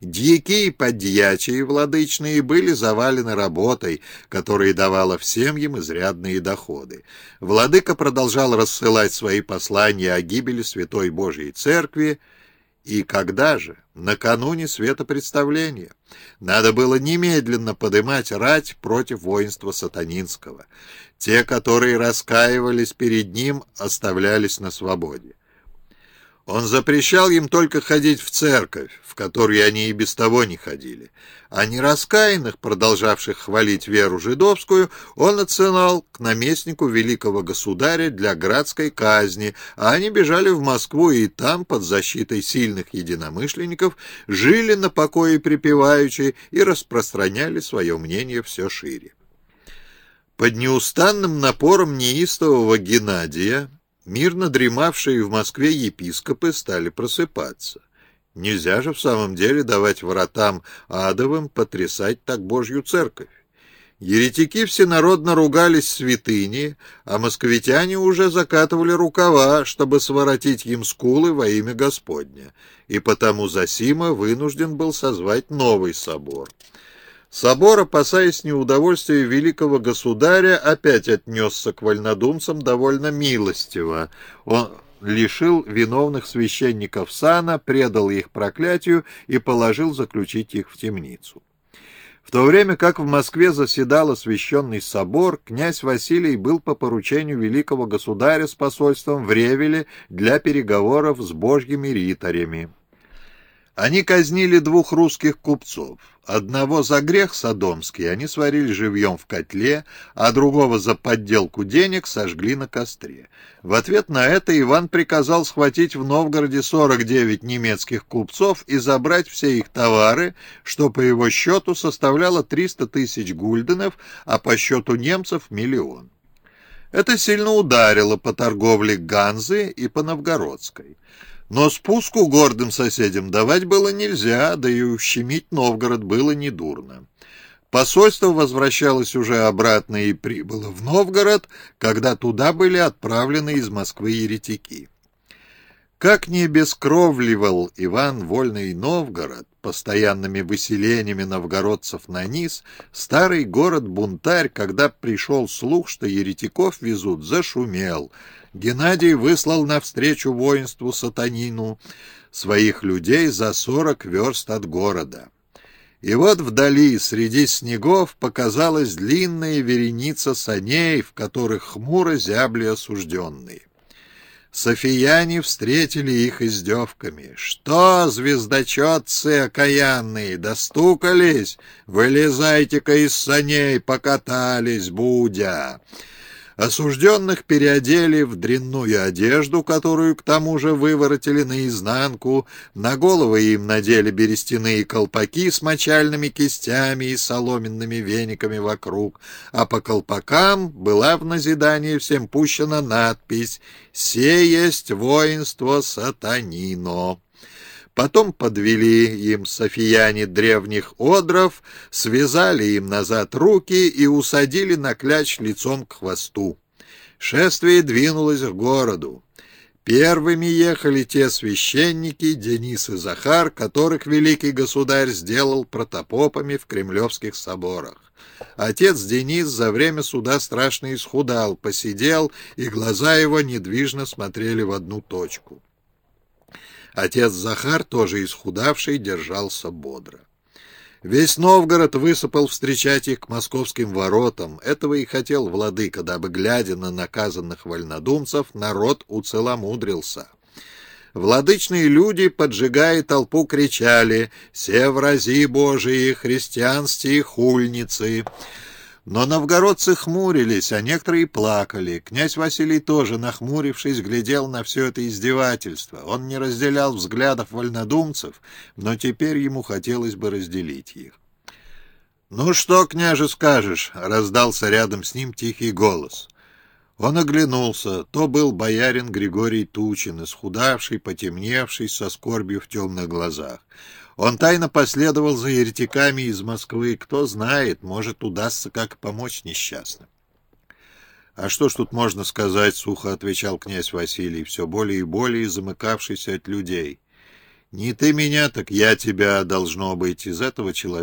Дьяки и подьячие владычные были завалены работой, которая давала всем им изрядные доходы. Владыка продолжал рассылать свои послания о гибели Святой Божьей Церкви, и когда же? Накануне светопредставления. Надо было немедленно подымать рать против воинства сатанинского. Те, которые раскаивались перед ним, оставлялись на свободе. Он запрещал им только ходить в церковь, в которую они и без того не ходили. А нераскаянных, продолжавших хвалить веру жидовскую, он отсылал к наместнику великого государя для градской казни, а они бежали в Москву и там, под защитой сильных единомышленников, жили на покое припеваючи и распространяли свое мнение все шире. Под неустанным напором неистового Геннадия Мирно дремавшие в Москве епископы стали просыпаться. Нельзя же в самом деле давать воротам адовым потрясать так Божью церковь. Еретики всенародно ругались святыни, а московитяне уже закатывали рукава, чтобы своротить им скулы во имя Господня, и потому Засима вынужден был созвать новый собор. Собор, опасаясь неудовольствия великого государя, опять отнесся к вольнодумцам довольно милостиво. Он лишил виновных священников сана, предал их проклятию и положил заключить их в темницу. В то время как в Москве заседал освященный собор, князь Василий был по поручению великого государя с посольством в Ревеле для переговоров с божьими ритарями. Они казнили двух русских купцов. Одного за грех содомский они сварили живьем в котле, а другого за подделку денег сожгли на костре. В ответ на это Иван приказал схватить в Новгороде 49 немецких купцов и забрать все их товары, что по его счету составляло 300 тысяч гульденов, а по счету немцев — миллион. Это сильно ударило по торговле Ганзы и по Новгородской. Но спуску гордым соседям давать было нельзя, да и ущемить Новгород было недурно. Посольство возвращалось уже обратно и прибыло в Новгород, когда туда были отправлены из Москвы еретики. Как не бескровливал Иван Вольный Новгород постоянными выселениями новгородцев на низ, старый город-бунтарь, когда пришел слух, что еретиков везут, зашумел. Геннадий выслал навстречу воинству сатанину своих людей за сорок верст от города. И вот вдали, среди снегов, показалась длинная вереница саней, в которых хмуро зябли осужденные. Софияне встретили их издевками. «Что, звездочетцы окаянные, достукались? Вылезайте-ка из саней, покатались, будя!» Осужденных переодели в дрянную одежду, которую к тому же выворотили наизнанку, на головы им надели берестяные колпаки с мочальными кистями и соломенными вениками вокруг, а по колпакам была в назидание всем пущена надпись «Се есть воинство сатанино». Потом подвели им софияне древних одров, связали им назад руки и усадили на кляч лицом к хвосту. Шествие двинулось к городу. Первыми ехали те священники, Денис и Захар, которых великий государь сделал протопопами в кремлевских соборах. Отец Денис за время суда страшно исхудал, посидел, и глаза его недвижно смотрели в одну точку. Отец Захар, тоже исхудавший, держался бодро. Весь Новгород высыпал встречать их к московским воротам. Этого и хотел владыка, дабы, глядя на наказанных вольнодумцев, народ уцеломудрился. Владычные люди, поджигая толпу, кричали «Се врази Божии, христианские хульницы!» Но новгородцы хмурились, а некоторые плакали. Князь Василий тоже, нахмурившись, глядел на все это издевательство. Он не разделял взглядов вольнодумцев, но теперь ему хотелось бы разделить их. «Ну что, княже, скажешь?» — раздался рядом с ним тихий голос. Он оглянулся. То был боярин Григорий Тучин, исхудавший, потемневший, со скорбью в темных глазах. Он тайно последовал за еретиками из Москвы. Кто знает, может, удастся как помочь несчастным. — А что ж тут можно сказать, — сухо отвечал князь Василий, все более и более замыкавшийся от людей. Не ты меня, так я тебя, должно быть, из этого человека